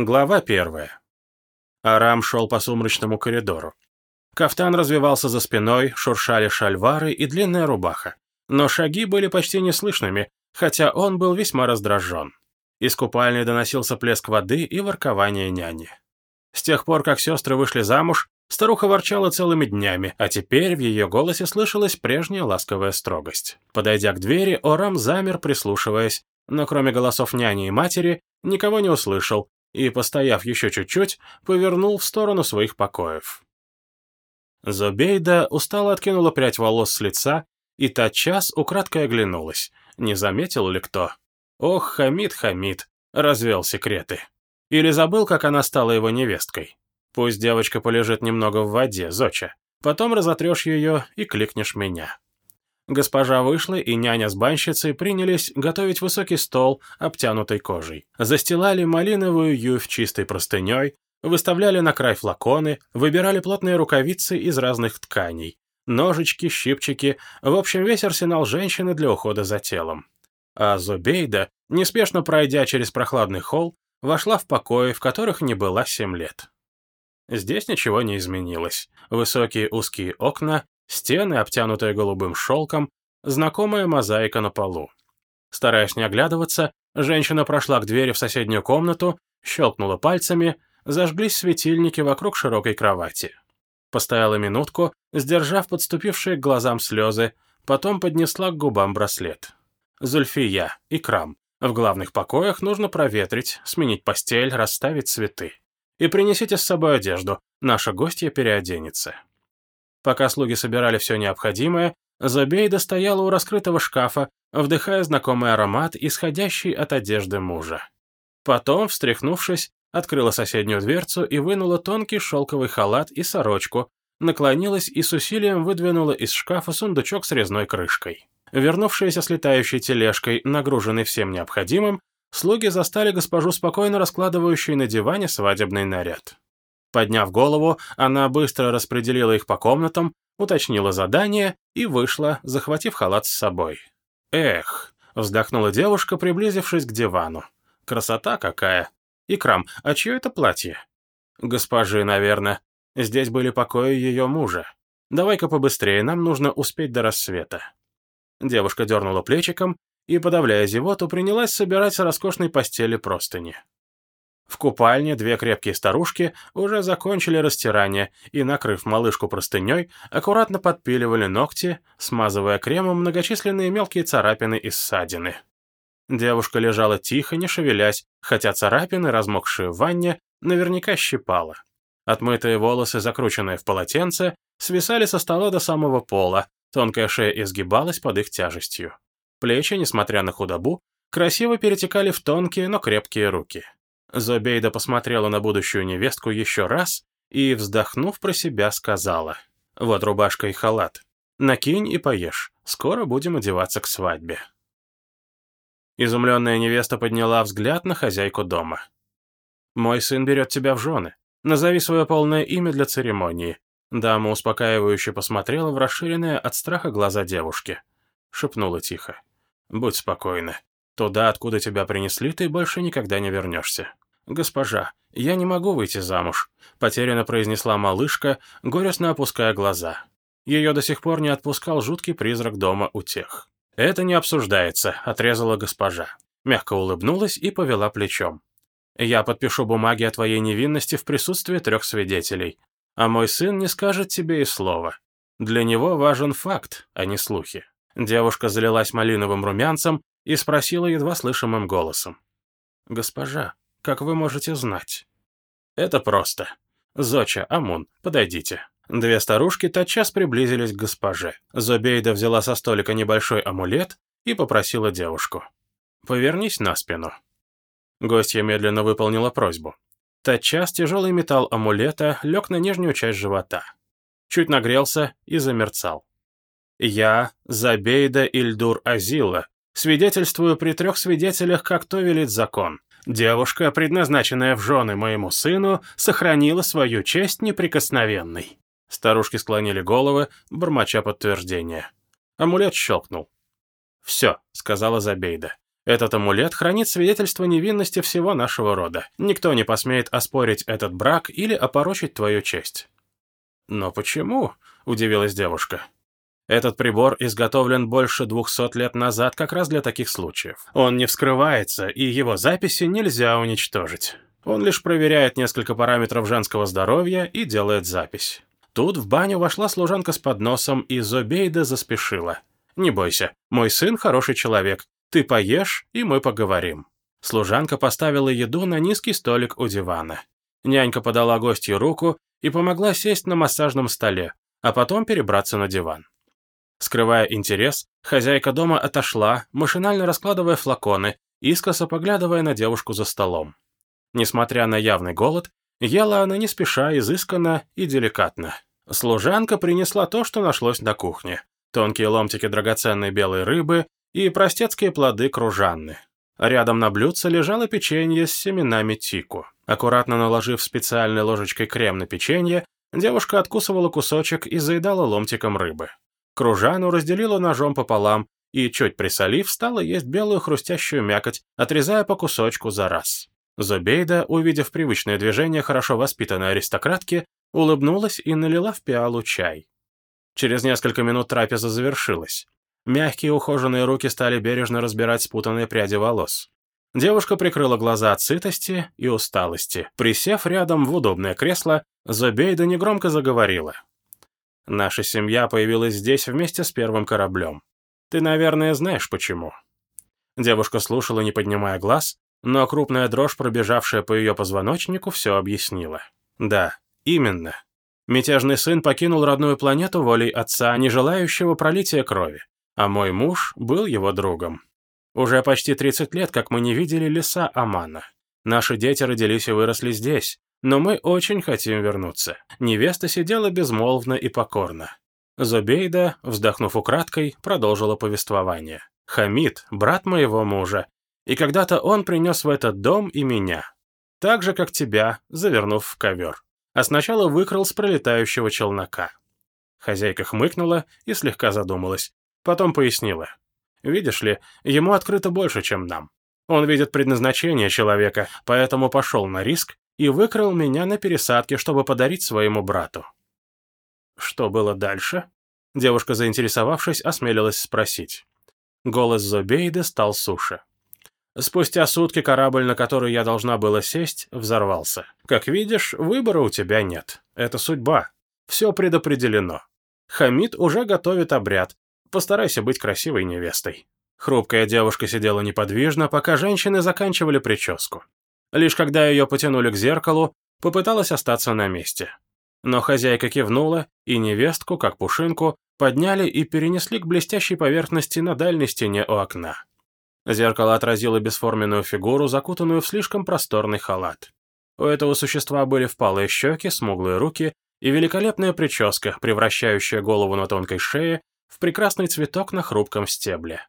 Глава первая. Арам шел по сумрачному коридору. Кафтан развивался за спиной, шуршали шальвары и длинная рубаха. Но шаги были почти неслышными, хотя он был весьма раздражен. Из купальни доносился плеск воды и воркование няни. С тех пор, как сестры вышли замуж, старуха ворчала целыми днями, а теперь в ее голосе слышалась прежняя ласковая строгость. Подойдя к двери, Орам замер, прислушиваясь, но кроме голосов няни и матери, никого не услышал, и, постояв еще чуть-чуть, повернул в сторону своих покоев. Зобейда устало откинула прядь волос с лица и тотчас украдкой оглянулась. Не заметил ли кто? Ох, Хамид, Хамид, развел секреты. Или забыл, как она стала его невесткой. Пусть девочка полежит немного в воде, Зоча. Потом разотрешь ее и кликнешь меня. Госпожа вышла, и няня с банщицей принялись готовить высокий стол, обтянутый кожей. Застилали малиновую юфь чистой простыней, выставляли на край флаконы, выбирали плотные рукавицы из разных тканей, ножички, щипчики, в общем, весь арсенал женщины для ухода за телом. А Зубейда, неспешно пройдя через прохладный холл, вошла в покои, в которых не была семь лет. Здесь ничего не изменилось. Высокие узкие окна, Стены, обтянутые голубым шелком, знакомая мозаика на полу. Стараясь не оглядываться, женщина прошла к двери в соседнюю комнату, щелкнула пальцами, зажглись светильники вокруг широкой кровати. Постояла минутку, сдержав подступившие к глазам слезы, потом поднесла к губам браслет. Зульфия, Икрам. В главных покоях нужно проветрить, сменить постель, расставить цветы. И принесите с собой одежду, наша гостья переоденется. Пока слуги собирали все необходимое, Забейда стояла у раскрытого шкафа, вдыхая знакомый аромат, исходящий от одежды мужа. Потом, встряхнувшись, открыла соседнюю дверцу и вынула тонкий шелковый халат и сорочку, наклонилась и с усилием выдвинула из шкафа сундучок с резной крышкой. Вернувшаяся с летающей тележкой, нагруженной всем необходимым, слуги застали госпожу спокойно раскладывающей на диване свадебный наряд. Подняв голову, она быстро распределила их по комнатам, уточнила задание и вышла, захватив халат с собой. «Эх!» — вздохнула девушка, приблизившись к дивану. «Красота какая! Икрам, а чье это платье?» «Госпожи, наверное. Здесь были покои ее мужа. Давай-ка побыстрее, нам нужно успеть до рассвета». Девушка дернула плечиком и, подавляя зевоту, принялась собирать с роскошной постели простыни. В купальне две крепкие старушки уже закончили растирание и, накрыв малышку простыней, аккуратно подпиливали ногти, смазывая кремом многочисленные мелкие царапины и ссадины. Девушка лежала тихо, не шевелясь, хотя царапины, размокшие в ванне, наверняка щипала. Отмытые волосы, закрученные в полотенце, свисали со стола до самого пола, тонкая шея изгибалась под их тяжестью. Плечи, несмотря на худобу, красиво перетекали в тонкие, но крепкие руки. Зобейда посмотрела на будущую невестку еще раз и, вздохнув про себя, сказала. «Вот рубашка и халат. Накинь и поешь. Скоро будем одеваться к свадьбе». Изумленная невеста подняла взгляд на хозяйку дома. «Мой сын берет тебя в жены. Назови свое полное имя для церемонии». Дама успокаивающе посмотрела в расширенные от страха глаза девушки. Шепнула тихо. «Будь спокойна. Туда, откуда тебя принесли, ты больше никогда не вернешься. «Госпожа, я не могу выйти замуж», — потерянно произнесла малышка, горестно опуская глаза. Ее до сих пор не отпускал жуткий призрак дома у тех. «Это не обсуждается», — отрезала госпожа. Мягко улыбнулась и повела плечом. «Я подпишу бумаги о твоей невинности в присутствии трех свидетелей, а мой сын не скажет тебе и слова. Для него важен факт, а не слухи». Девушка залилась малиновым румянцем и спросила едва слышимым голосом. «Госпожа, как вы можете знать?» «Это просто. Зоча, Амун, подойдите». Две старушки тотчас приблизились к госпоже. Зобейда взяла со столика небольшой амулет и попросила девушку. «Повернись на спину». Гостья медленно выполнила просьбу. Тотчас тяжелый металл амулета лег на нижнюю часть живота. Чуть нагрелся и замерцал. «Я, Забейда Ильдур Азила, свидетельствую при трех свидетелях, как то велит закон. Девушка, предназначенная в жены моему сыну, сохранила свою честь неприкосновенной. Старушки склонили головы, бормоча подтверждение. Амулет щелкнул. «Все», — сказала Забейда. Этот амулет хранит свидетельство невинности всего нашего рода. Никто не посмеет оспорить этот брак или опорочить твою честь». «Но почему?» — удивилась девушка. Этот прибор изготовлен больше двухсот лет назад как раз для таких случаев. Он не вскрывается, и его записи нельзя уничтожить. Он лишь проверяет несколько параметров женского здоровья и делает запись. Тут в баню вошла служанка с подносом, и Зобейда заспешила. «Не бойся, мой сын хороший человек. Ты поешь, и мы поговорим». Служанка поставила еду на низкий столик у дивана. Нянька подала гостью руку и помогла сесть на массажном столе, а потом перебраться на диван. Скрывая интерес, хозяйка дома отошла, машинально раскладывая флаконы, искоса поглядывая на девушку за столом. Несмотря на явный голод, ела она не спеша, изысканно и деликатно. Служанка принесла то, что нашлось на кухне. Тонкие ломтики драгоценной белой рыбы и простецкие плоды кружанны. Рядом на блюдце лежало печенье с семенами тику. Аккуратно наложив специальной ложечкой крем на печенье, девушка откусывала кусочек и заедала ломтиком рыбы. Кружану разделила ножом пополам и, чуть присолив, стала есть белую хрустящую мякоть, отрезая по кусочку за раз. Зубейда, увидев привычное движение хорошо воспитанной аристократки, улыбнулась и налила в пиалу чай. Через несколько минут трапеза завершилась. Мягкие ухоженные руки стали бережно разбирать спутанные пряди волос. Девушка прикрыла глаза от сытости и усталости. Присев рядом в удобное кресло, Зобейда негромко заговорила. Наша семья появилась здесь вместе с первым кораблем. Ты, наверное, знаешь почему». Девушка слушала, не поднимая глаз, но крупная дрожь, пробежавшая по ее позвоночнику, все объяснила. «Да, именно. Мятежный сын покинул родную планету волей отца, не желающего пролития крови, а мой муж был его другом. Уже почти 30 лет, как мы не видели леса Амана. Наши дети родились и выросли здесь, но мы очень хотим вернуться». Невеста сидела безмолвно и покорно. Зубейда, вздохнув украдкой, продолжила повествование. «Хамид, брат моего мужа, и когда-то он принес в этот дом и меня. Так же, как тебя, завернув в ковер. А сначала выкрал с пролетающего челнока». Хозяйка хмыкнула и слегка задумалась. Потом пояснила. «Видишь ли, ему открыто больше, чем нам. Он видит предназначение человека, поэтому пошел на риск и выкрал меня на пересадке, чтобы подарить своему брату. Что было дальше? Девушка, заинтересовавшись, осмелилась спросить. Голос Зобейды стал суше. Спустя сутки корабль, на который я должна была сесть, взорвался. Как видишь, выбора у тебя нет. Это судьба. Все предопределено. Хамид уже готовит обряд. Постарайся быть красивой невестой. Хрупкая девушка сидела неподвижно, пока женщины заканчивали прическу. Лишь когда ее потянули к зеркалу, попыталась остаться на месте. Но хозяйка кивнула, и невестку, как пушинку, подняли и перенесли к блестящей поверхности на дальней стене у окна. Зеркало отразило бесформенную фигуру, закутанную в слишком просторный халат. У этого существа были впалые щеки, смуглые руки и великолепная прическа, превращающая голову на тонкой шее в прекрасный цветок на хрупком стебле.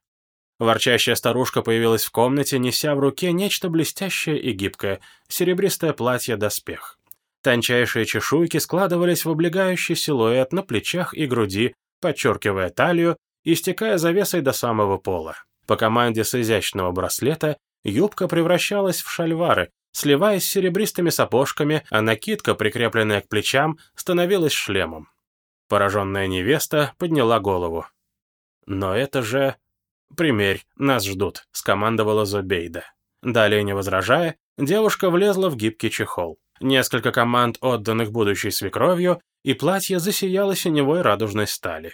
Ворчащая старушка появилась в комнате, неся в руке нечто блестящее и гибкое, серебристое платье-доспех. Тончайшие чешуйки складывались в облегающий силуэт на плечах и груди, подчеркивая талию и стекая завесой до самого пола. По команде с изящного браслета юбка превращалась в шальвары, сливаясь с серебристыми сапожками, а накидка, прикрепленная к плечам, становилась шлемом. Пораженная невеста подняла голову. «Но это же...» «Примерь, нас ждут», — скомандовала Зобейда. Далее, не возражая, девушка влезла в гибкий чехол. Несколько команд, отданных будущей свекровью, и платье засияло синевой радужной стали.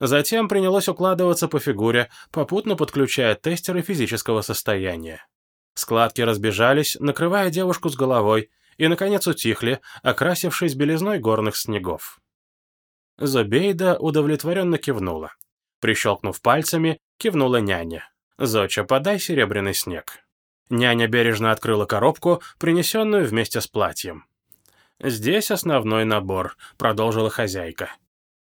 Затем принялось укладываться по фигуре, попутно подключая тестеры физического состояния. Складки разбежались, накрывая девушку с головой, и, наконец, утихли, окрасившись белизной горных снегов. Зобейда удовлетворенно кивнула. Прищелкнув пальцами, кивнула няня. «Зоча, подай серебряный снег». Няня бережно открыла коробку, принесенную вместе с платьем. «Здесь основной набор», — продолжила хозяйка.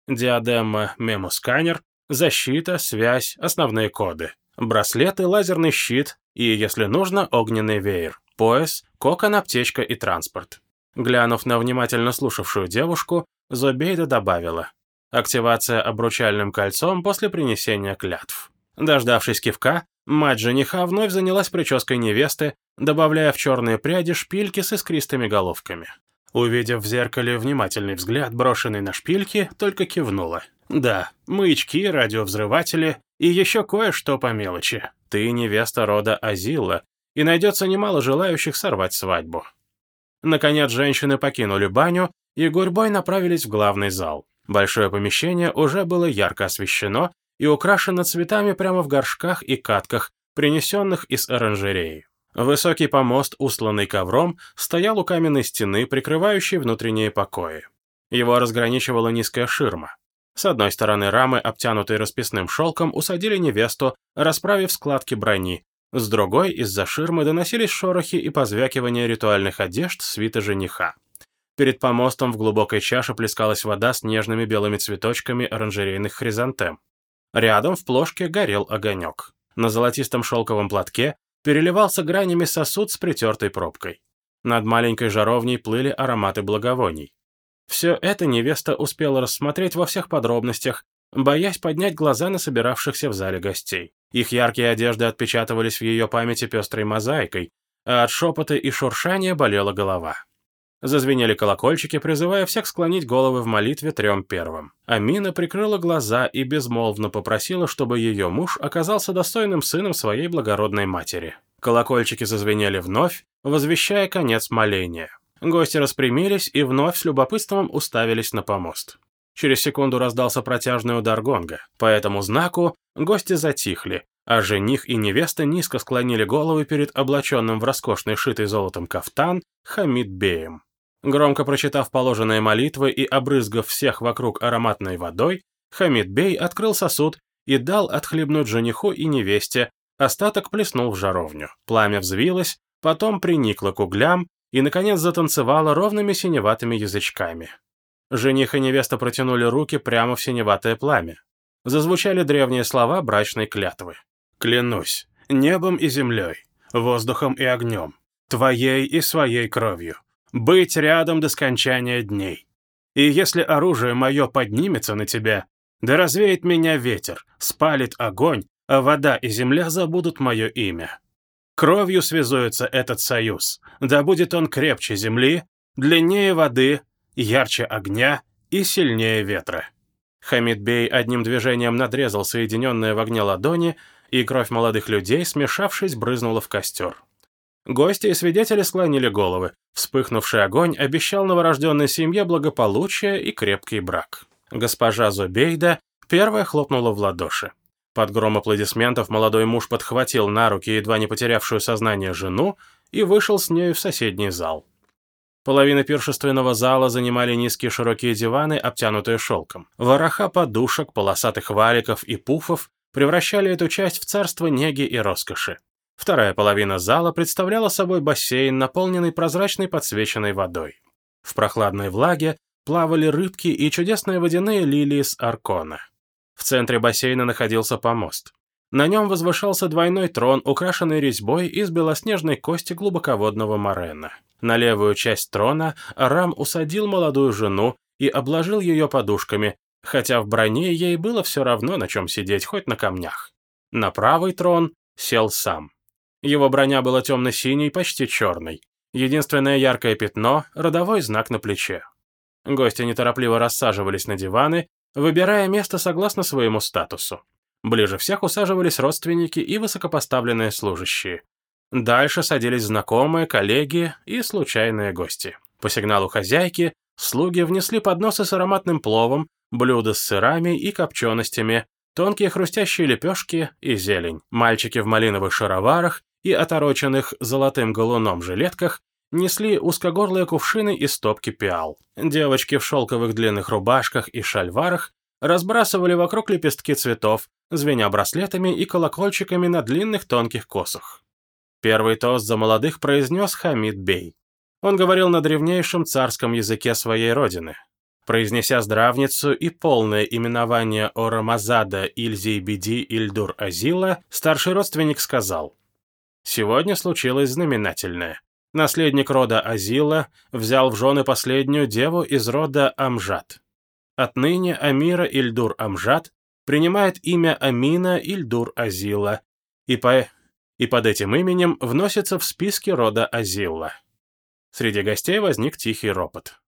Диадема мемосканер, защита, связь, основные коды. Браслеты, лазерный щит и, если нужно, огненный веер. Пояс, кокон, аптечка и транспорт. Глянув на внимательно слушавшую девушку, Зобейда добавила. Активация обручальным кольцом после принесения клятв. Дождавшись кивка, мать жениха вновь занялась прической невесты, добавляя в черные пряди шпильки с искристыми головками. Увидев в зеркале внимательный взгляд, брошенный на шпильки, только кивнула. «Да, маячки, радиовзрыватели и еще кое-что по мелочи. Ты невеста рода Азила, и найдется немало желающих сорвать свадьбу». Наконец женщины покинули баню и гурьбой направились в главный зал. Большое помещение уже было ярко освещено и украшено цветами прямо в горшках и катках, принесенных из оранжереи. Высокий помост, устланный ковром, стоял у каменной стены, прикрывающей внутренние покои. Его разграничивала низкая ширма. С одной стороны рамы, обтянутой расписным шелком, усадили невесту, расправив складки брони. С другой, из-за ширмы доносились шорохи и позвякивание ритуальных одежд свита жениха. Перед помостом в глубокой чаше плескалась вода с нежными белыми цветочками оранжерейных хризантем. Рядом в плошке горел огонек. На золотистом шелковом платке переливался гранями сосуд с притертой пробкой. Над маленькой жаровней плыли ароматы благовоний. Все это невеста успела рассмотреть во всех подробностях, боясь поднять глаза на собиравшихся в зале гостей. Их яркие одежды отпечатывались в ее памяти пестрой мозаикой, а от шепота и шуршания болела голова. Зазвенели колокольчики, призывая всех склонить головы в молитве трем первым. Амина прикрыла глаза и безмолвно попросила, чтобы ее муж оказался достойным сыном своей благородной матери. Колокольчики зазвенели вновь, возвещая конец моления. Гости распрямились и вновь с любопытством уставились на помост. Через секунду раздался протяжный удар гонга. По этому знаку гости затихли, а жених и невеста низко склонили головы перед облаченным в роскошный шитый золотом кафтан Хамид Беем. Громко прочитав положенные молитвы и обрызгав всех вокруг ароматной водой, Хамид Бей открыл сосуд и дал отхлебнуть жениху и невесте, остаток плеснул в жаровню. Пламя взвилось, потом приникло к углям и, наконец, затанцевало ровными синеватыми язычками. Жених и невеста протянули руки прямо в синеватое пламя. Зазвучали древние слова брачной клятвы. «Клянусь небом и землей, воздухом и огнем, твоей и своей кровью, быть рядом до скончания дней. И если оружие мое поднимется на тебя, да развеет меня ветер, спалит огонь, а вода и земля забудут мое имя. Кровью связуется этот союз, да будет он крепче земли, длиннее воды, ярче огня и сильнее ветра». Хамидбей одним движением надрезал соединенные в огне ладони, и кровь молодых людей, смешавшись, брызнула в костер. Гости и свидетели склонили головы. Вспыхнувший огонь обещал новорожденной семье благополучие и крепкий брак. Госпожа Зубейда первая хлопнула в ладоши. Под гром аплодисментов молодой муж подхватил на руки едва не потерявшую сознание жену и вышел с нею в соседний зал. Половина пиршественного зала занимали низкие широкие диваны, обтянутые шелком. Вороха подушек, полосатых валиков и пуфов превращали эту часть в царство неги и роскоши. Вторая половина зала представляла собой бассейн, наполненный прозрачной подсвеченной водой. В прохладной влаге плавали рыбки и чудесные водяные лилии с аркона. В центре бассейна находился помост. На нем возвышался двойной трон, украшенный резьбой из белоснежной кости глубоководного морена. На левую часть трона Арам усадил молодую жену и обложил ее подушками, хотя в броне ей было все равно, на чем сидеть, хоть на камнях. На правый трон сел сам. Его броня была темно-синей, почти черной. Единственное яркое пятно — родовой знак на плече. Гости неторопливо рассаживались на диваны, выбирая место согласно своему статусу. Ближе всех усаживались родственники и высокопоставленные служащие. Дальше садились знакомые, коллеги и случайные гости. По сигналу хозяйки слуги внесли подносы с ароматным пловом, блюда с сырами и копченостями, тонкие хрустящие лепешки и зелень. Мальчики в малиновых шароварах и отороченных золотым галуном жилетках несли узкогорлые кувшины и стопки пиал. Девочки в шелковых длинных рубашках и шальварах разбрасывали вокруг лепестки цветов, звеня браслетами и колокольчиками на длинных тонких косах. Первый тост за молодых произнес Хамид Бей. Он говорил на древнейшем царском языке своей родины. Произнеся здравницу и полное именование Орамазада Ильзейбиди Ильдур Азила, старший родственник сказал – Сегодня случилось знаменательное. Наследник рода Азила взял в жены последнюю деву из рода Амжат. Отныне Амира Ильдур Амжат принимает имя Амина Ильдур Азила и, по... и под этим именем вносится в списки рода Азилла. Среди гостей возник тихий ропот.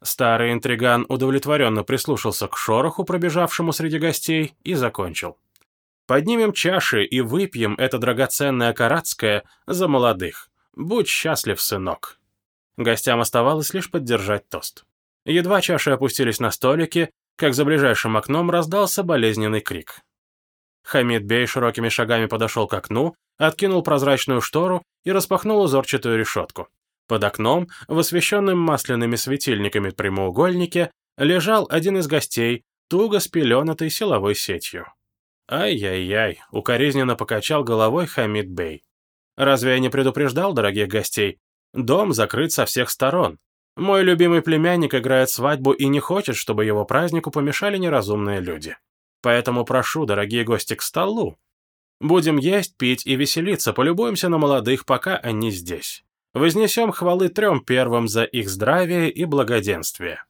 Старый интриган удовлетворенно прислушался к шороху, пробежавшему среди гостей, и закончил. «Поднимем чаши и выпьем это драгоценное каратское за молодых. Будь счастлив, сынок». Гостям оставалось лишь поддержать тост. Едва чаши опустились на столики, как за ближайшим окном раздался болезненный крик. Хамид Бей широкими шагами подошел к окну, откинул прозрачную штору и распахнул узорчатую решетку. Под окном, в освещенном масляными светильниками прямоугольнике, лежал один из гостей, туго спеленатой силовой сетью. «Ай-яй-яй», — укоризненно покачал головой Хамид Бей. «Разве я не предупреждал дорогих гостей? Дом закрыт со всех сторон. Мой любимый племянник играет свадьбу и не хочет, чтобы его празднику помешали неразумные люди. Поэтому прошу, дорогие гости, к столу. Будем есть, пить и веселиться, полюбуемся на молодых, пока они здесь. Вознесем хвалы трем первым за их здравие и благоденствие».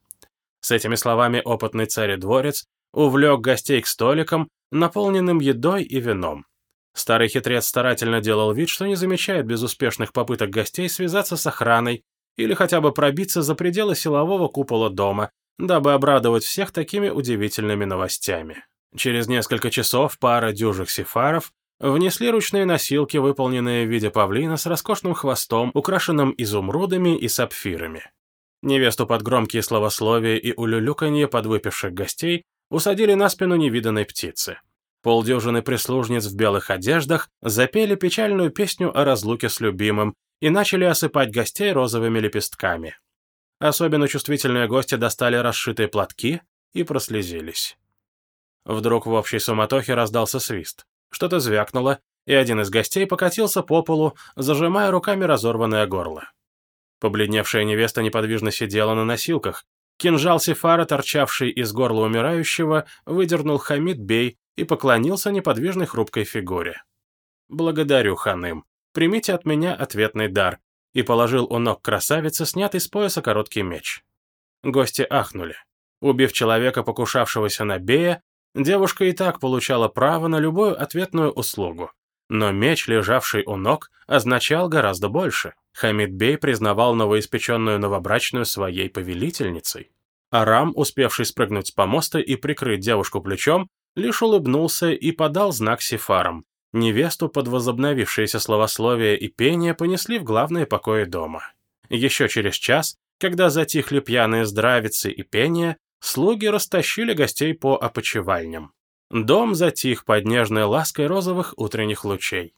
С этими словами опытный царь-дворец увлек гостей к столикам, наполненным едой и вином. Старый хитрец старательно делал вид, что не замечает безуспешных попыток гостей связаться с охраной или хотя бы пробиться за пределы силового купола дома, дабы обрадовать всех такими удивительными новостями. Через несколько часов пара дюжих сефаров Внесли ручные носилки, выполненные в виде павлина с роскошным хвостом, украшенным изумрудами и сапфирами. Невесту под громкие словословия и улюлюканье подвыпивших гостей усадили на спину невиданной птицы. Полдюжины прислужниц в белых одеждах запели печальную песню о разлуке с любимым и начали осыпать гостей розовыми лепестками. Особенно чувствительные гости достали расшитые платки и прослезились. Вдруг в общей суматохе раздался свист. Что-то звякнуло, и один из гостей покатился по полу, зажимая руками разорванное горло. Побледневшая невеста неподвижно сидела на носилках. Кинжал Сефара, торчавший из горла умирающего, выдернул Хамид Бей и поклонился неподвижной хрупкой фигуре. «Благодарю, ханым. Примите от меня ответный дар», и положил у ног красавицы снятый с пояса короткий меч. Гости ахнули. Убив человека, покушавшегося на Бея, Девушка и так получала право на любую ответную услугу. Но меч, лежавший у ног, означал гораздо больше. Хамид Бей признавал новоиспеченную новобрачную своей повелительницей. Арам, успевший спрыгнуть с помоста и прикрыть девушку плечом, лишь улыбнулся и подал знак сифарам. Невесту под возобновившееся словословие и пение понесли в главные покои дома. Еще через час, когда затихли пьяные здравицы и пение, слуги растащили гостей по опочивальням. Дом затих под нежной лаской розовых утренних лучей.